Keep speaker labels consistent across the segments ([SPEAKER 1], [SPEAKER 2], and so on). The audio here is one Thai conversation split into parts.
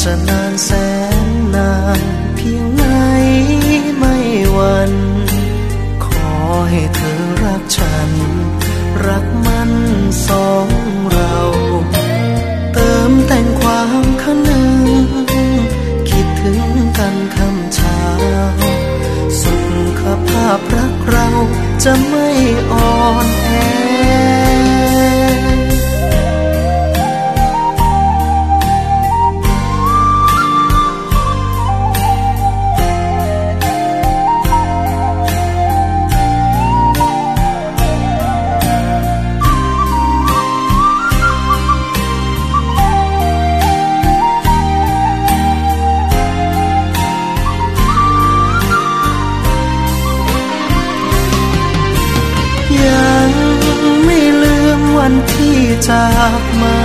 [SPEAKER 1] จะนานแสนนานเพียงไหนไม่วัน ขอให้เธอรักฉัน รักมันสองเรา เติมแต่งความขนึง คิดถึงกันคำเช้า สุขภาพรักเราจะไม่อ่อนแอ จากมา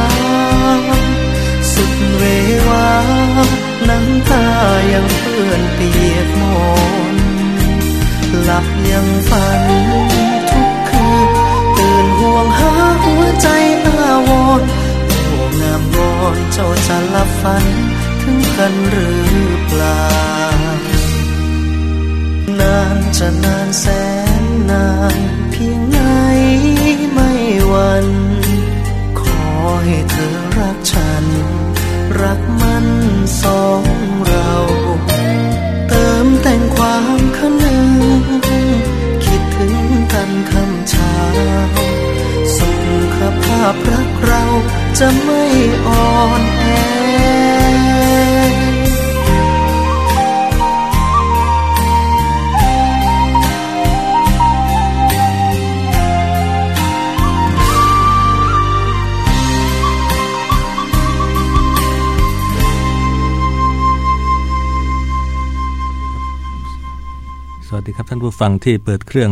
[SPEAKER 1] สุดเววาน้ำตายังเปื้อนเปียกหมอนหลับยังฝันทุกคืนตื่นห่วงหาหัวใจอาวรณ์โอ้งามงอนเจ้าจะลับฝันถึงกันหรือเปล่านานจะนานแสนนานเพียงไหนไม่วัน ให้เธอรักฉัน รักมันสองเรา เติมแต่งความคนึงคิดถึงกันคำเช้า สุขภาพรักเราจะไม่อ่อนแอ
[SPEAKER 2] ท่านผู้ฟังที่เปิดเครื่อง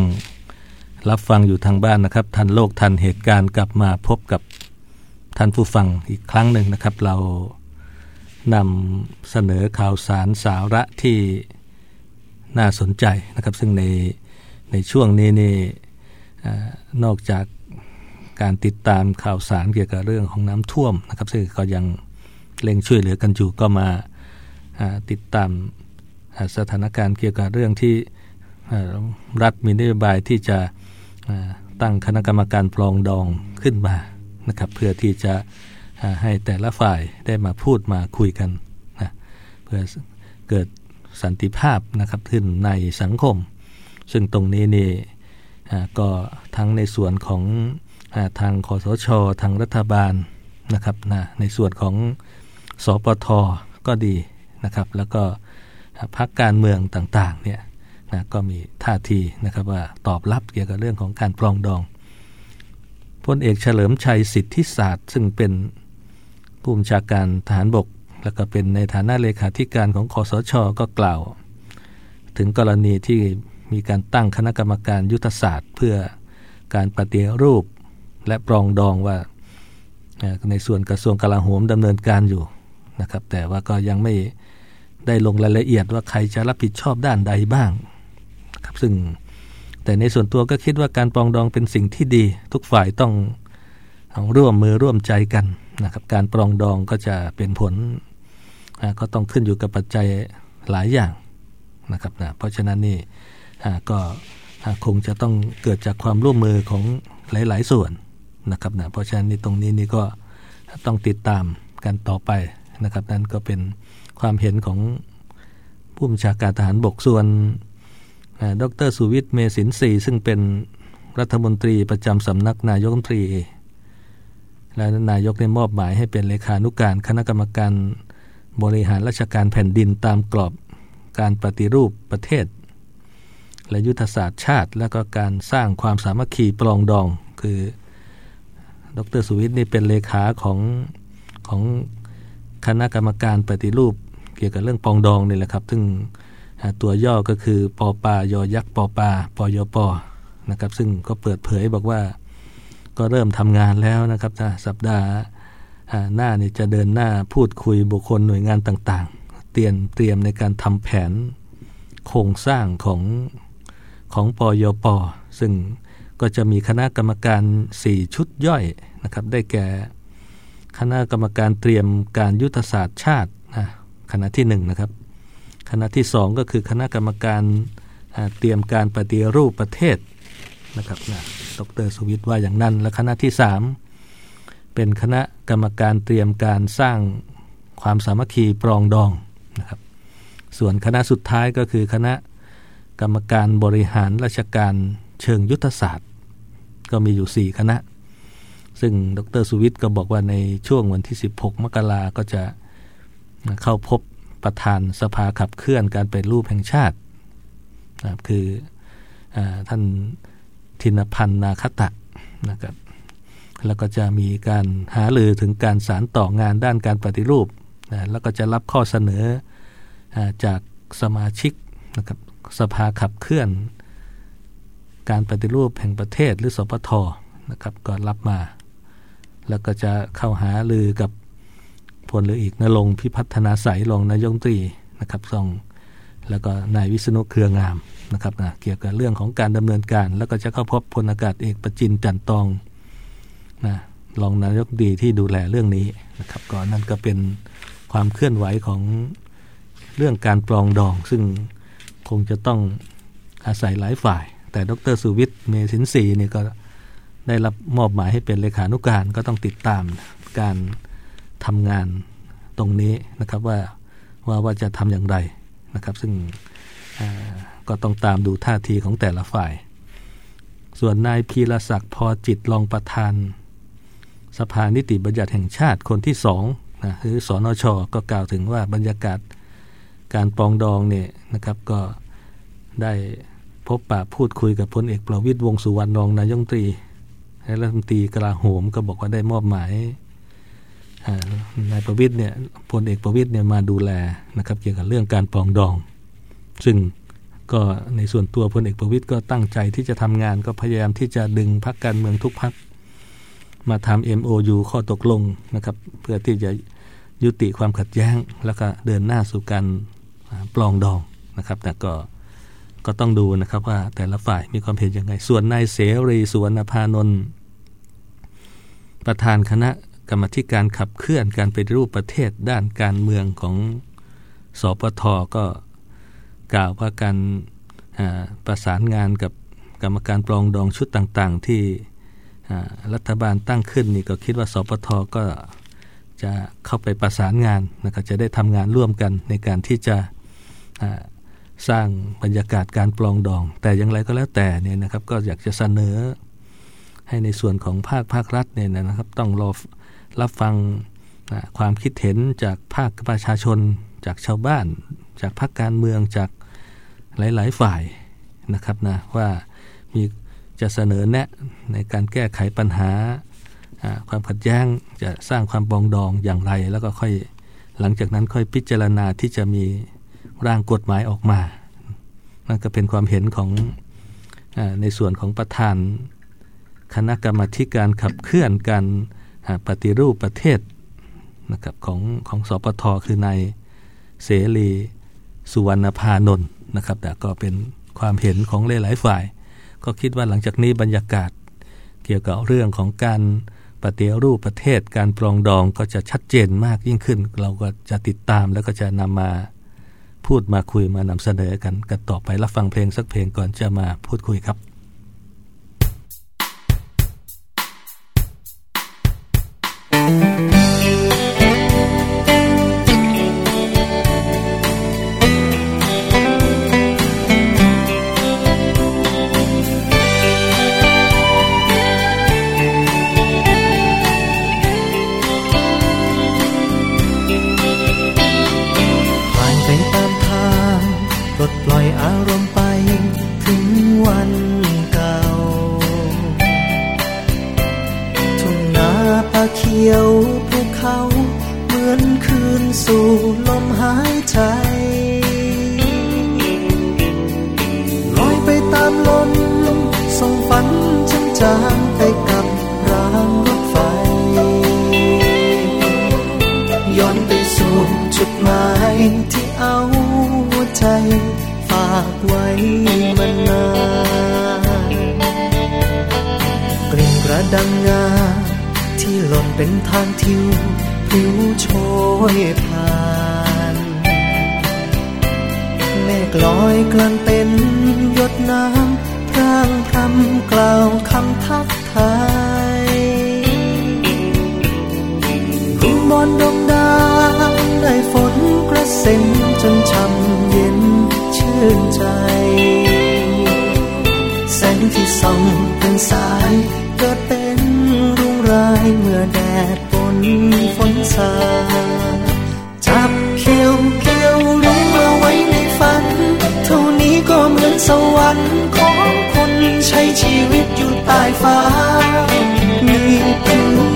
[SPEAKER 2] รับฟังอยู่ทางบ้านนะครับ ทันโลกทันเหตุการณ์กลับมาพบกับท่านผู้ฟังอีกครั้งหนึ่งนะครับ เรานำเสนอข่าวสารสาระที่น่าสนใจนะครับ ซึ่งในในช่วงนี้นี่อนอกจากการติดตามข่าวสารเกี่ยวกับเรื่องของน้ำท่วมนะครับ ซึ่งก็ยังเร่งช่วยเหลือกันอยู่ก็มาติดตามสถานการณ์เกี่ยวกับเรื่องที่ รัฐมีนโยบายที่จะตั้งคณะกรรมการปรองดองขึ้นมานะครับเพื่อที่จะให้แต่ละฝ่ายได้มาพูดมาคุยกันนะเพื่อเกิดสันติภาพนะครับขึ้นในสังคม ซึ่งตรงนี้นี่ก็ทั้งในส่วนของทางคอสช ทางรัฐบาลนะครับนะในส่วนของสปทก็ดีนะครับ แล้วก็พักการเมืองต่างๆเนี่ย นะก็มีท่าทีนะครับว่าตอบรับเกี่ยวกับเรื่องของการปรองดองพลเอกเฉลิมชัยสิทธิศาสตร์ ซึ่งเป็นผู้บัญชาการทหารบก แล้วก็เป็นในฐานะเลขาธิการของคอสชก็กล่าว ถึงกรณีที่มีการตั้งคณะกรรมการยุทธศาสตร์ เพื่อการปฏิรูปและปรองดองว่าในส่วนกระทรวงกลาโหมดำเนินการอยู่นะครับ แต่ว่าก็ยังไม่ได้ลงรายละเอียดว่าใครจะรับผิดชอบด้านใดบ้าง ครับซึ่งแต่ในส่วนตัวก็คิดว่าการปองดองเป็นสิ่งที่ดี ทุกฝ่ายต้องร่วมมือร่วมใจกันนะครับการปรองดองก็จะเป็นผลก็ต้องขึ้นอยู่กับปัจจัยหลายอย่างนะครับนะเพราะฉะนั้นนี่ก็คงจะต้องเกิดจากความร่วมมือของหลาย ๆ ส่วนนะครับนะเพราะฉะนั้นนี่ตรงนี้นี่ก็ต้องติดตามกันต่อไปนะครับ นั่นก็เป็นความเห็นของผู้บัญชาการทหารบกส่วน ดรสุวิทย์เมสินศรีซึ่งเป็นรัฐมนตรีประจำสำนักนายกรัฐมนตรี และนายกได้มอบหมายให้เป็นเลขานุการคณะกรรมการบริหารราชการแผ่นดินตามกรอบการปฏิรูปประเทศ และยุทธศาสตร์ชาติ และก็การสร้างความสามัคคีปลองดอง คือดรสุวิทย์นี่เป็นเลขาของของคณะกรรมการปฏิรูปเกี่ยวกับเรื่องปองดองนี่แหละครับ ซึ่ง ตัวย่อก็คือปอปายอยักษ์ปอปาปอยปอนะครับ ซึ่งก็เปิดเผยบอกว่า ก็เริ่มทำงานแล้วนะครับสัปดาห์หน้านี่จะเดินหน้าพูดคุยบุคคลหน่วยงานต่างๆ เตรียมเตรียมในการทำแผนโครงสร้างของของปอยปซึ่งก็จะมีคณะกรรมการ 4 ชุดย่อยนะครับ ได้แก่คณะกรรมการเตรียมการยุทธศาสตร์ชาติคณะที่1นนะครับ คณะที่2ก็คือคณะกรรมการเตรียมการปฏิรูปประเทศนะครับนะดรสุวิทย์ว่าอย่างนั้น และคณะที่3เป็นคณะกรรมการเตรียมการสร้างความสามัคคีปรองดองนะครับ ส่วนคณะสุดท้ายก็คือคณะกรรมการบริหารราชการเชิงยุทธศาสตร์ ก็มีอยู่ 4 คณะ ซึ่งดรสุวิทย์ก็บอกว่าในช่วงวันที่ 16 มกราก็จะเข้าพบ ประธานสภาขับเคลื่อนการเป็นรูปแห่งชาตินะครับคืออท่านธินพันธ์นาคตะนะครับแล้วก็จะมีการหาลือถึงการสารต่องานด้านการปฏิรูปนะแล้วก็จะรับข้อเสนออจากสมาชิกนะครับสภาขับเคลื่อน การปฏิรูปแห่งประเทศหรือสปทนะครับก็รับมา แล้วก็จะเข้าหาลือกับ พลเรืออีกนรงพิพัฒนาสายรองนายงตรีนะครับส่งแล้วก็นายวิษณุเครืองามนะครับนะเกี่ยวกับเรื่องของการดำเนินการ แล้วก็จะเข้าพบพลอากาศเอกประจินจันตองนะรองนายกดีที่ดูแลเรื่องนี้นะครับก็นั่นก็เป็นความเคลื่อนไหวของเรื่องการปลองดอง ซึ่งคงจะต้องอาศัยหลายฝ่าย แต่ดรสุวิทย์เมสินสีนี่ก็ได้รับมอบหมายให้เป็นเลขานุการก็ต้องติดตามการ ทำงานตรงนี้นะครับว่าว่าว่าจะทำอย่างไรนะครับ ซึ่งก็ต้องตามดูท่าทีของแต่ละฝ่าย ส่วนนายพีรศักดิ์พอจิตรองประธาน สภานิติบัญญัติแห่งชาติคนที่สองนะคือสอนชก็กล่าวถึงว่าบรรยากาศการปองดองเนี่ยนะครับก็ได้พบปะพูดคุยกับพลเอกประวิตยวงสุวรรณรองนายงตรีและรัฐมนตรีกลาโหมก็บอกว่าได้มอบหมาย นายประวิตยเนี่ยพลเอกประวิตยเนี่ยมาดูแลนะครับเกี่ยวกับเรื่องการปองดอง ซึ่งก็ในส่วนตัวพลเอกประวิตยก็ตั้งใจที่จะทำงานก็พยายามที่จะดึงพรรคการเมืองทุกพรรคมาทำ MOU ข้อตกลงนะครับเพื่อที่จะยุติความขัดแย้ง แล้วก็เดินหน้าสู่การปลองดองนะครับ แต่ก็ก็ต้องดูนะครับว่าแต่ละฝ่ายมีความเห็นยังไง ส่วนนายเสรีสุวรรณพานนท์ประธานคณะ กรรมธิการขับเคลื่อนการไปรูปประเทศด้านการเมืองของสปทก็กล่าวว่าการประสานงานกับกรรมการปรองดองชุดต่างๆ ที่รัฐบาลตั้งขึ้นนี่ก็คิดว่าสปทก็จะเข้าไปประสานงานนะครับจะได้ทำงานร่วมกันในการที่จะสร้างบรรยากาศการปลองดอง แต่อย่างไรก็แล้วแต่เนี่ยนะครับก็อยากจะเสนอให้ในส่วนของภาคภาครัฐเนี่ยนะครับต้องรอ รับฟังความคิดเห็นจากภาคประชาชน จากชาวบ้าน จากพรรคการเมืองจากหลาย ๆ ฝ่ายนะครับนะว่ามีจะเสนอแนะในการแก้ไขปัญหาความขัดแย้งจะสร้างความบองดองอย่างไร แล้วก็ค่อยหลังจากนั้นค่อยพิจารณาที่จะมีร่างกฎหมายออกมานั่นก็เป็นความเห็นของอในส่วนของประธาน คณะกรรมาการขับเคลื่อนการ ปฏิรูปประเทศนะครับของของสปทคือนายเสรีสุวรรณพานนท์นะครับแต่ก็เป็นความเห็นของหลายฝ่าย ก็คิดว่าหลังจากนี้บรรยากาศเกี่ยวกับเรื่องของการปฏิรูปประเทศการปรองดองก็จะชัดเจนมากยิ่งขึ้น เราก็จะติดตามแล้วก็จะนำมาพูดมาคุยมานำเสนอกันกันต่อไปรับฟังเพลงสักเพลงก่อนจะมาพูดคุยครับ
[SPEAKER 1] ยผ่านเมฆลอยกลานเป็นยดน้ำพร่างคำกล่าวคำทักทายหุ่มบอลดงดาวได้ฝนกระเซ็นจนช่ำเย็นชื่นใจ แสงที่ส่องเป็นสายเกิดเป็นรุ่งรายเมื่อแดดปนฝนสา รียวเกลียวรู้ยเราไว้ในฝัน เท่านี้ก็เหมือนสวรรค์ของคนใช้ชีวิตอยู่ใต้ฟ้า มีผิว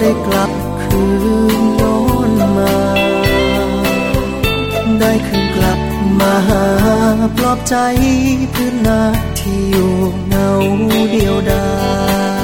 [SPEAKER 1] ได้กลับคืนย้อนมา ได้คืนกลับมาหาปลอบใจพื้นนาที่อยู่เงาเดียวดาย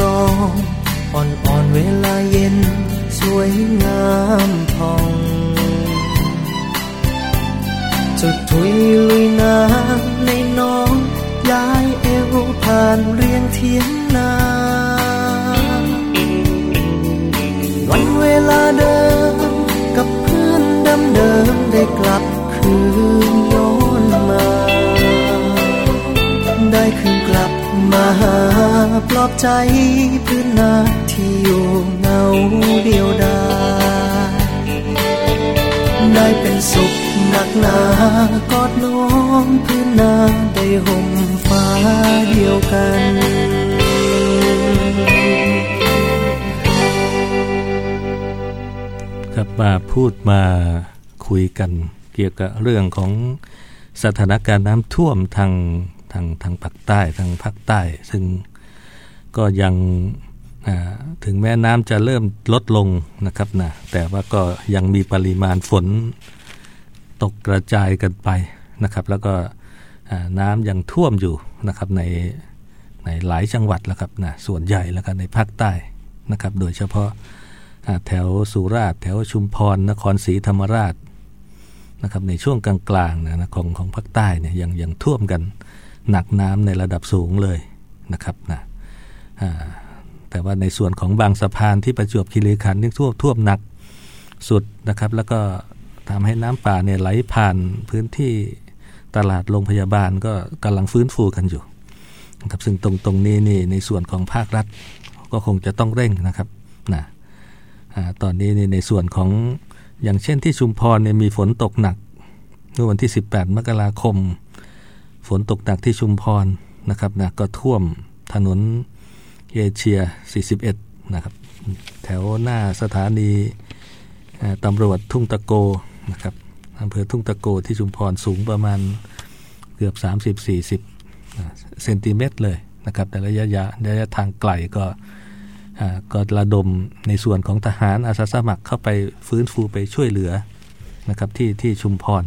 [SPEAKER 1] รองอ่อนๆเวลาเย็น สวยงามพองจุดถุยลุยน้ำในน้องย้ายเอวผ่านเรียงเทียนนาวันเวลาเดิมกับเพื่อนดำเดิมได้กลับคืนย้อน มาหาปลอบใจพื้นนาที่อยู่เงาเดียวดายได้เป็นสุขหนักหนากอดน้องพื้นนาได้ห่มฟ้าเดียวกัน
[SPEAKER 2] ครับมาพูดมาคุยกันเกี่ยวกับเรื่องของสถานการณ์น้ำท่วมทาง ทางทางภาคใต้ทางภาคใต้ ซึ่งก็ยังถึงแม้น้ำจะเริ่มลดลงนะครับนะแต่ว่าก็ยังมีปริมาณฝนตกกระจายกันไปนะครับ แล้วก็น้ำยังท่วมอยู่นะครับในในหลายจังหวัดแล้วครับนะส่วนใหญ่แล้วกันในภาคใต้นะครับ โดยเฉพาะแถวสุราษฎร์แถวชุมพรนครศรีธรรมราชนะครับในช่วงกลางๆนะของของภาคใต้เนี่ยยังยังท่วมกัน หนักน้ำในระดับสูงเลยนะครับนะแต่ว่าในส่วนของบางสะพานที่ประจวบคีรีขันธ์นี่ท่วมท่วมหนักสุดนะครับ แล้วก็ทำให้น้ำป่าเนี่ยไหลผ่านพื้นที่ตลาดโรงพยาบาลก็กำลังฟื้นฟูกันอยู่นะครับซึ่งตรงตรงนี้นี่ในส่วนของภาครัฐก็คงจะต้องเร่งนะครับนะตอนนี้ในในส่วนของอย่างเช่นที่ชุมพรเนี่ยมีฝนตกหนักเมื่อวันที่ 18 มกราคม ฝนตกหนักที่ชุมพรนะครับนะก็ท่วมถนนเอเชีย 41 นะครับ แถวหน้าสถานีตำรวจทุ่งตะโกนะครับอำเภอทุ่งตะโกที่ชุมพรสูงประมาณเกือบ 30-40 เซนติเมตรเลยนะครับ แต่ระยะระยะทางไกลก็ก็ระดมในส่วนของทหารอาสาสมัครเข้าไปฟื้นฟูไปช่วยเหลือนะครับที่ที่ชุมพร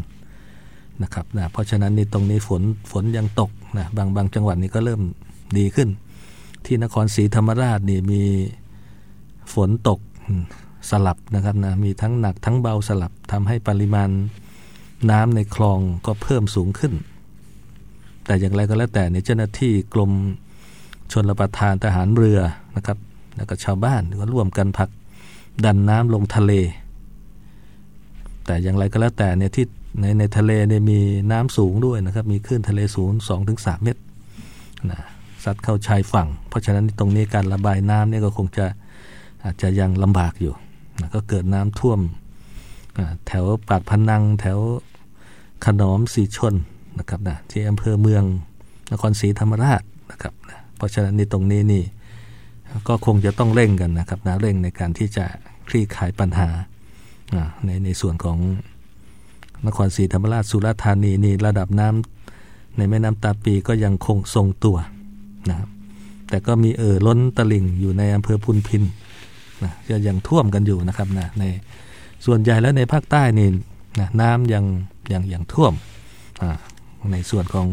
[SPEAKER 2] นะครับนะเพราะฉะนั้นในตรงนี้ฝนฝนยังตกนะบางบางจังหวัดนี้ก็เริ่มดีขึ้น ที่นครศรีธรรมราชนี่มีฝนตกสลับนะครับนะมีทั้งหนักทั้งเบาสลับทำให้ปริมาณน้ำในคลองก็เพิ่มสูงขึ้น แต่อย่างไรก็แล้วแต่ในเจ้าหน้าที่กรมชนรประทานทหารเรือนะครับแล้วก็ชาวบ้านก็ร่วมกันพักดันน้ำลงทะเล แต่อย่างไรก็แล้วแต่เนี่ยที่ ในในทะเลเนี่ยมีน้ำสูงด้วยนะครับมีคลื่นทะเลสูง2-3 เมตรนะซัดเข้าชายฝั่ง เพราะฉะนั้นตรงนี้การระบายน้ำเนี่ยก็คงจะอาจจะยังลำบากอยู่นะก็เกิดน้ำท่วมแถวปากพนังแถวขนอมสีชนนะครับนะที่อำเภอเมืองนครศรีธรรมราชนะครับนะเพราะฉะนั้นในตรงนี้นี่ก็คงจะต้องเร่งกันนะครับนะเร่งในการที่จะคลี่คลายปัญหาในในส่วนของ นครศรีธรรมราชสุราษฎร์ธานีนี่ระดับน้ำในแม่น้ำตาปีก็ยังคงทรงตัวนะครับแต่ก็มีเอ่อล้นตลิ่งอยู่ในอำเภอพุนพินนะจะยังท่วมกันอยู่นะครับนะในส่วนใหญ่แล้วในภาคใต้นี่นะน้ำยังยังยังท่วมในส่วนของ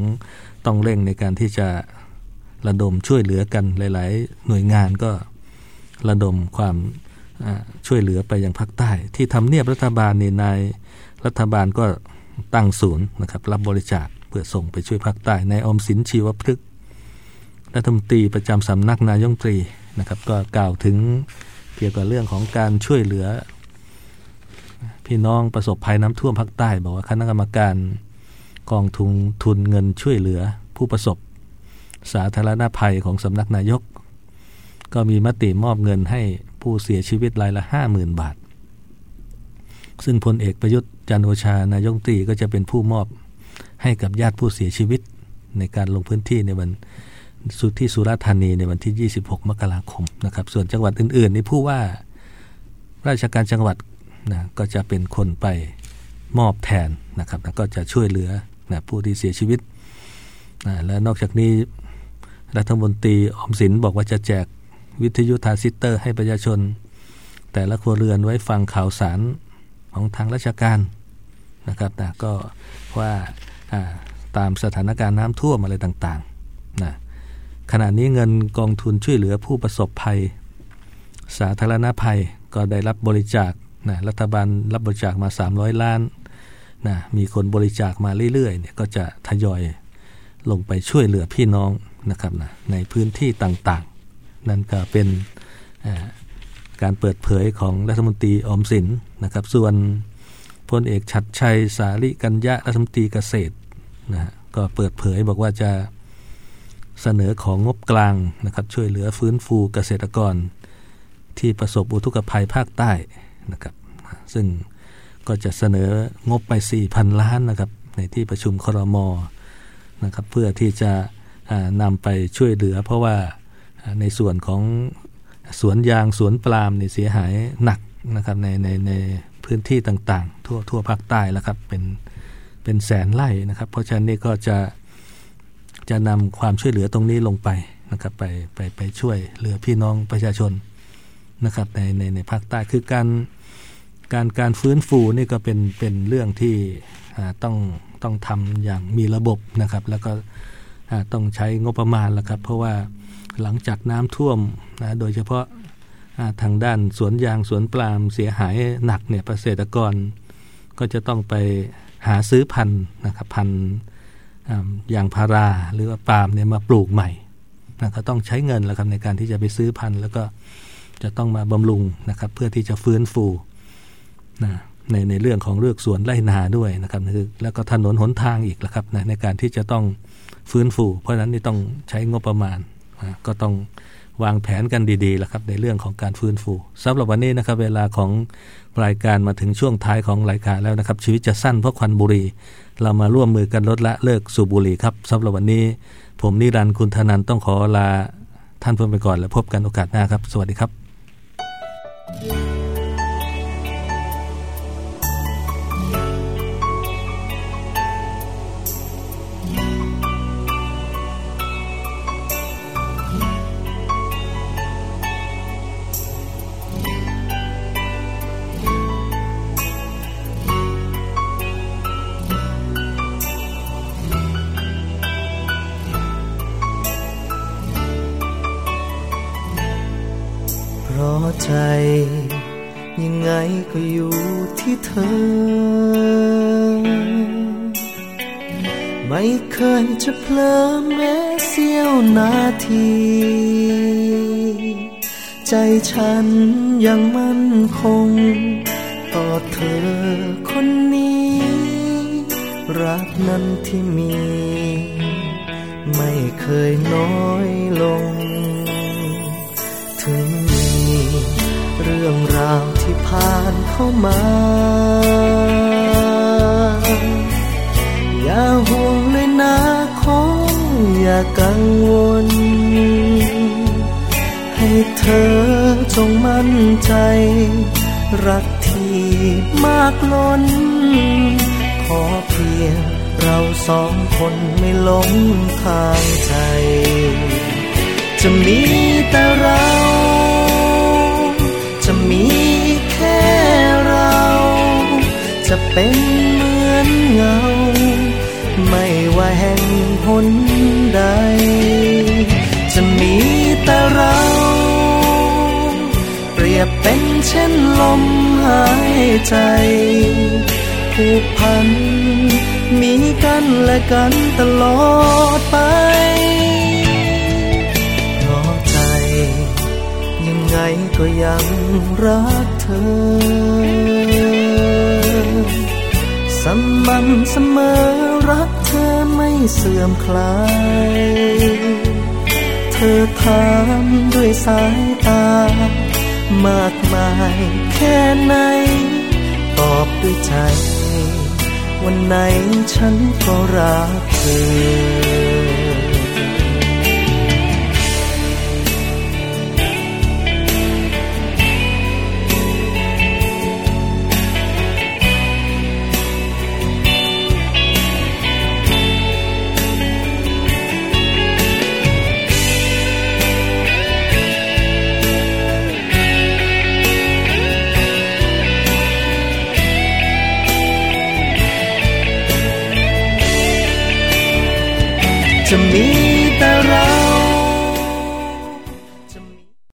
[SPEAKER 2] ต้องเร่งในการที่จะระดมช่วยเหลือกันหลาย ๆ หน่วยงานก็ระดมความช่วยเหลือไปยังภาคใต้ ที่ทำเนียบรัฐบาลในนาย รัฐบาลก็ตั้งศูนย์นะครับรับบริจาคเพื่อส่งไปช่วยภาคใต้ในอมสินชีวพฤกษ์รัฐมนตรีประจำสำนักนายงตรีนะครับ ก็กล่าวถึงเกี่ยวกับเรื่องของการช่วยเหลือ พี่น้องประสบภัยน้ำท่วมภาคใต้ บอกว่าคณะกรรมการกองทุนทุนเงินช่วยเหลือ ผู้ประสบ สาธารณภัยของสำนักนายก ก็มีมติมอบเงินให้ผู้เสียชีวิตรายละห้าหมื่นบาท ซึ่งพลเอกประยุทธ์จันโอชานายกตีก็จะเป็นผู้มอบให้กับญาติผู้เสียชีวิตในการลงพื้นที่ในวันสุดที่สุราษฎร์ธานีในวันที่ 26 มกราคมนะครับ ส่วนจังหวัดอื่นๆนี่ผู้ว่าราชการจังหวัดนะก็จะเป็นคนไปมอบแทนนะครับนะก็จะช่วยเหลือนะผู้ที่เสียชีวิตนะและนอกจากนี้รัฐมนตรีออมสินบอกว่าจะแจกวิทยุทรานซิสเตอร์ให้ประชาชน แต่ละครัวเรือนไว้ฟังข่าวสาร ของทางราชการนะครับนะก็ว่าตามสถานการณ์น้ำท่วมอะไรต่างๆนะขณะนี้เงินกองทุนช่วยเหลือผู้ประสบภัย สาธารณภัยก็ได้รับบริจาคนะรัฐบาลรับบริจาคมา 300 ล้านนะมีคนบริจาคมาเรื่อยๆเนี่ยก็จะทยอยลงไปช่วยเหลือพี่น้องนะครับนะในพื้นที่ต่างๆ นั่นก็เป็น การเปิดเผยของรัฐมนตรีอมสินนะครับ ส่วนพลเอกชัดชัยสาลิกัญญะรัฐมนตรีเกษตรนะก็เปิดเผยบอกว่าจะเสนอของงบกลางนะครับ ช่วยเหลือฟื้นฟูเกษตรกรที่ประสบอุทกภัยภาคใต้นะครับ ซึ่งก็จะเสนองบไป 4,000 ล้านนะครับ ในที่ประชุมครมนะครับ เพื่อที่จะนำไปช่วยเหลือ เพราะว่าในส่วนของ สวนยางสวนปาล์มเนี่เสียหายหนักนะครับในในในพื้นที่ต่างๆ ทั่วทั่วภาคใต้แล้วครับเป็นเป็นแสนไร่นะครับ เพราะฉะนั้นนี่ก็จะจะนำความช่วยเหลือตรงนี้ลงไปนะครับไปไปไปช่วยเหลือพี่น้องประชาชนนะครับในในในภาคใต้คือการการการฟื้นฟูนี่ก็เป็นเป็นเรื่องที่ต้องต้องทำอย่างมีระบบนะครับ แล้วก็ต้องใช้งบประมาณแล้วครับ เพราะว่า หลังจากน้ำท่วมนะโดยเฉพาะทางด้านสวนยางสวนปาล์มเสียหายหนักเนี่ยเกษตรกรก็จะต้องไปหาซื้อพันธุ์นะครับพันธุ์ยางพาราหรือว่าปาล์มเนี่ยมาปลูกใหม่นะก็ต้องใช้เงินแล้วครับในการที่จะไปซื้อพันธุ์ แล้วก็จะต้องมาบำรุงนะครับเพื่อที่จะฟื้นฟูนะในในเรื่องของเลือกสวนไร่นาด้วยนะครับคือแล้วก็ถนนหนทางอีกแล้วครับนะในการที่จะต้องฟื้นฟู เพราะฉะนั้นนี่ต้องใช้งบประมาณ ก็ต้องวางแผนกันดีๆแล้วครับในเรื่องของการฟื้นฟูสำหรับวันนี้นะครับ เวลาของรายการมาถึงช่วงท้ายของรายการแล้วนะครับ ชีวิตจะสั้นเพราะควันบุหรี่ เรามาร่วมมือกันลดละเลิกสูบบุหรี่ครับสำหรับวันนี้ ผมนิรันดร์คุณธนันต้องขอลาท่านเพื่อนไปก่อนแล้วพบกันโอกาสหน้าครับ สวัสดีครับี้
[SPEAKER 1] ยวนาที ใจฉันยังมั่นคง ต่อเธอคนนี้ รักนั้นที่มี ไม่เคยน้อยลง ถึงเรื่องราวที่ผ่านเข้ามาอย่าห่วงเลยนะ อย่ากังวล ให้เธอจงมั่นใจ รักที่มากล้น ขอเพียงเราสองคนไม่หลงทางใจ จะมีแต่เรา จะมีแค่เรา จะเป็นเหมือนเงา หนใด จะมีแต่เรา เปรียบเป็นเช่นลมหายใจผูกพัน มีกันและกันตลอดไปพอใจ ยังไงก็ยังรักเธอ สม่ำเสมอ เสื่อมคลาย เธอถามด้วยสายตา มากมายแค่ไหน ตอบด้วยใจ วันไหนฉันก็รักเธอ จะมีแต่เรา